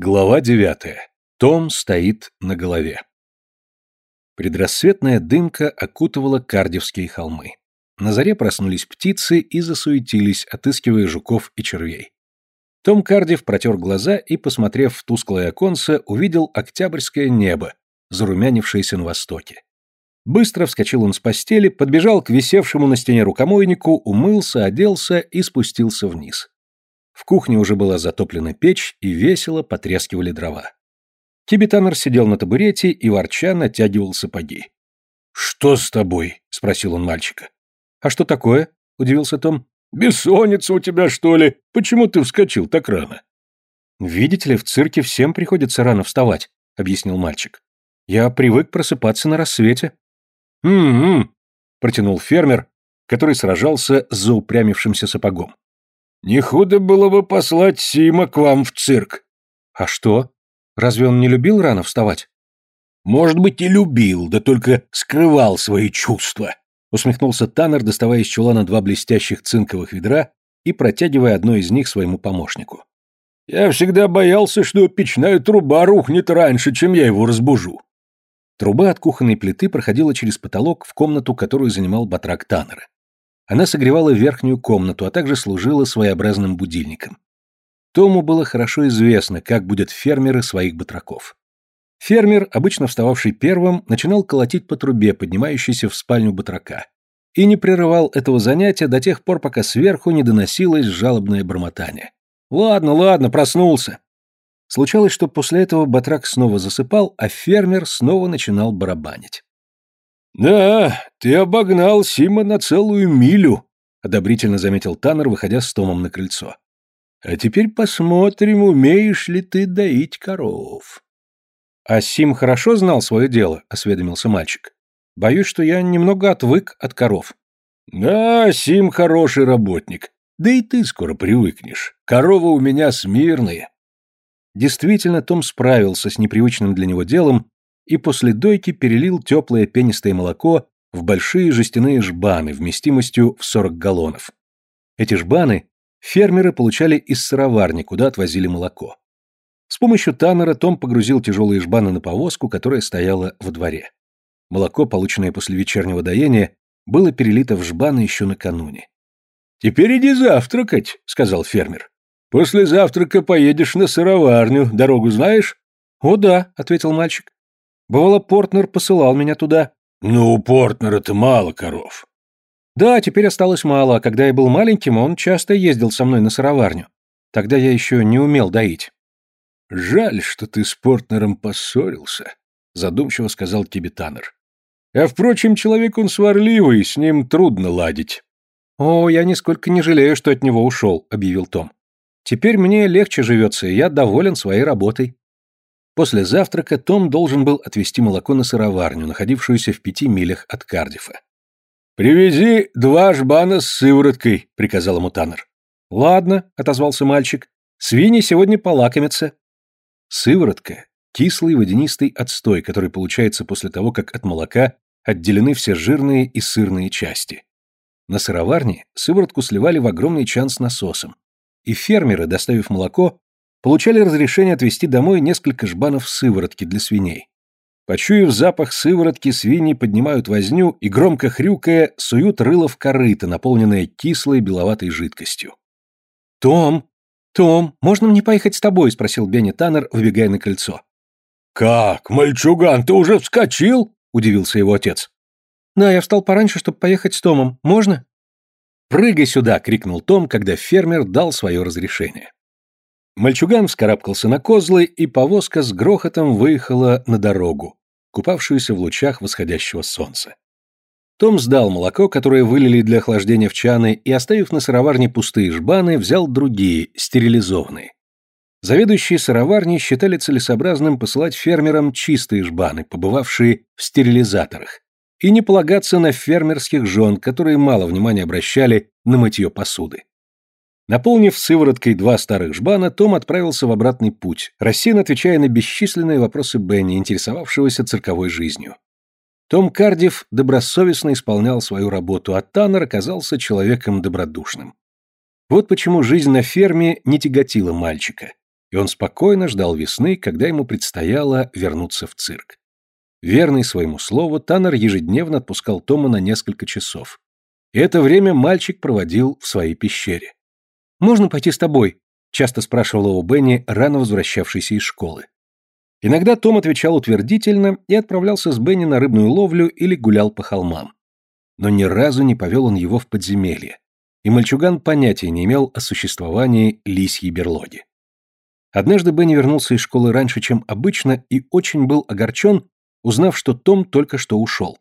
Глава девятая. Том стоит на голове. Предрассветная дымка окутывала Кардевские холмы. На заре проснулись птицы и засуетились, отыскивая жуков и червей. Том Кардив протер глаза и, посмотрев в тусклое оконце, увидел октябрьское небо, зарумянившееся на востоке. Быстро вскочил он с постели, подбежал к висевшему на стене рукомойнику, умылся, оделся и спустился вниз. В кухне уже была затоплена печь и весело потрескивали дрова. Кибитанер сидел на табурете и ворча натягивал сапоги. «Что с тобой?» — спросил он мальчика. «А что такое?» — удивился Том. «Бессонница у тебя, что ли? Почему ты вскочил так рано?» «Видите ли, в цирке всем приходится рано вставать», — объяснил мальчик. «Я привык просыпаться на рассвете». «М-м-м», протянул фермер, который сражался с заупрямившимся сапогом. Не худо было бы послать Сима к вам в цирк. А что? Разве он не любил рано вставать? Может быть, и любил, да только скрывал свои чувства. Усмехнулся Таннер, доставая из чулана два блестящих цинковых ведра и протягивая одно из них своему помощнику. Я всегда боялся, что печная труба рухнет раньше, чем я его разбужу. Труба от кухонной плиты проходила через потолок в комнату, которую занимал батрак Таннера. Она согревала верхнюю комнату, а также служила своеобразным будильником. Тому было хорошо известно, как будут фермеры своих батраков. Фермер, обычно встававший первым, начинал колотить по трубе, поднимающейся в спальню батрака, и не прерывал этого занятия до тех пор, пока сверху не доносилось жалобное бормотание. «Ладно, ладно, проснулся». Случалось, что после этого батрак снова засыпал, а фермер снова начинал барабанить. «Да, ты обогнал Сима на целую милю», — одобрительно заметил Таннер, выходя с Томом на крыльцо. «А теперь посмотрим, умеешь ли ты доить коров». «А Сим хорошо знал свое дело?» — осведомился мальчик. «Боюсь, что я немного отвык от коров». «Да, Сим хороший работник. Да и ты скоро привыкнешь. Коровы у меня смирные». Действительно, Том справился с непривычным для него делом и после дойки перелил теплое пенистое молоко в большие жестяные жбаны вместимостью в 40 галлонов. Эти жбаны фермеры получали из сыроварни, куда отвозили молоко. С помощью таннера Том погрузил тяжелые жбаны на повозку, которая стояла во дворе. Молоко, полученное после вечернего доения, было перелито в жбаны еще накануне. «Теперь иди завтракать», — сказал фермер. «После завтрака поедешь на сыроварню, дорогу знаешь?» «О да», — ответил мальчик. Бывало, Портнер посылал меня туда. Ну, у Портнера-то мало коров. Да, теперь осталось мало, а когда я был маленьким, он часто ездил со мной на сыроварню. Тогда я еще не умел доить. Жаль, что ты с Портнером поссорился, задумчиво сказал Кибитанер. А впрочем, человек он сварливый, с ним трудно ладить. О, я нисколько не жалею, что от него ушел, объявил Том. Теперь мне легче живется, и я доволен своей работой. После завтрака Том должен был отвезти молоко на сыроварню, находившуюся в пяти милях от Кардифа. «Привези два жбана с сывороткой», — приказал ему Таннер. «Ладно», — отозвался мальчик, — «свиньи сегодня полакомятся». Сыворотка — кислый водянистый отстой, который получается после того, как от молока отделены все жирные и сырные части. На сыроварне сыворотку сливали в огромный чан с насосом, и фермеры, доставив молоко, получали разрешение отвезти домой несколько жбанов сыворотки для свиней. Почуяв запах сыворотки, свиньи поднимают возню и, громко хрюкая, суют рыло в корыто, наполненное кислой беловатой жидкостью. «Том! Том, можно мне поехать с тобой?» — спросил Бенни Таннер, выбегая на кольцо. «Как, мальчуган, ты уже вскочил?» — удивился его отец. «Да, я встал пораньше, чтобы поехать с Томом. Можно?» «Прыгай сюда!» — крикнул Том, когда фермер дал свое разрешение. Мальчуган вскарабкался на козлы, и повозка с грохотом выехала на дорогу, купавшуюся в лучах восходящего солнца. Том сдал молоко, которое вылили для охлаждения в чаны, и, оставив на сыроварне пустые жбаны, взял другие, стерилизованные. Заведующие сыроварни считали целесообразным посылать фермерам чистые жбаны, побывавшие в стерилизаторах, и не полагаться на фермерских жен, которые мало внимания обращали на мытье посуды. Наполнив сывороткой два старых жбана, Том отправился в обратный путь, рассеянно отвечая на бесчисленные вопросы Бенни, интересовавшегося цирковой жизнью. Том Кардив добросовестно исполнял свою работу, а Таннер оказался человеком добродушным. Вот почему жизнь на ферме не тяготила мальчика. и он спокойно ждал весны, когда ему предстояло вернуться в цирк. Верный своему слову, Таннер ежедневно отпускал Тома на несколько часов. И это время мальчик проводил в своей пещере. «Можно пойти с тобой?» – часто спрашивала у Бенни, рано возвращавшийся из школы. Иногда Том отвечал утвердительно и отправлялся с Бенни на рыбную ловлю или гулял по холмам. Но ни разу не повел он его в подземелье, и мальчуган понятия не имел о существовании лисьей берлоги. Однажды Бенни вернулся из школы раньше, чем обычно, и очень был огорчен, узнав, что Том только что ушел.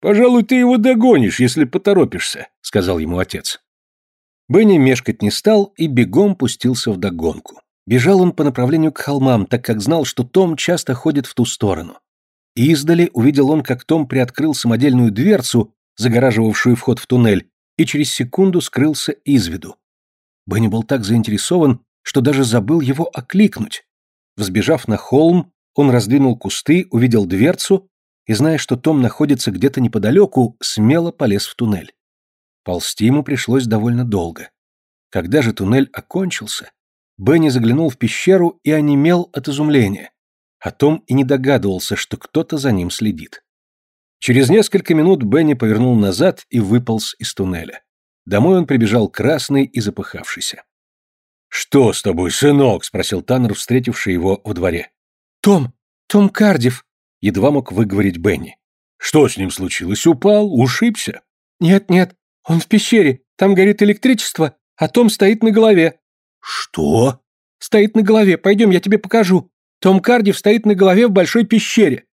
«Пожалуй, ты его догонишь, если поторопишься», — сказал ему отец. Бенни мешкать не стал и бегом пустился в догонку. Бежал он по направлению к холмам, так как знал, что Том часто ходит в ту сторону. И издали увидел он, как Том приоткрыл самодельную дверцу, загораживавшую вход в туннель, и через секунду скрылся из виду. Бенни был так заинтересован, что даже забыл его окликнуть. Взбежав на холм, он раздвинул кусты, увидел дверцу и, зная, что Том находится где-то неподалеку, смело полез в туннель. Ползти ему пришлось довольно долго. Когда же туннель окончился, Бенни заглянул в пещеру и онемел от изумления. А Том и не догадывался, что кто-то за ним следит. Через несколько минут Бенни повернул назад и выполз из туннеля. Домой он прибежал красный и запыхавшийся. «Что с тобой, сынок?» — спросил Таннер, встретивший его в дворе. «Том! Том Кардив!» — едва мог выговорить Бенни. «Что с ним случилось? Упал? Ушибся?» «Нет, нет, он в пещере, там горит электричество, а Том стоит на голове». «Что?» «Стоит на голове, пойдем, я тебе покажу. Том Кардив стоит на голове в большой пещере».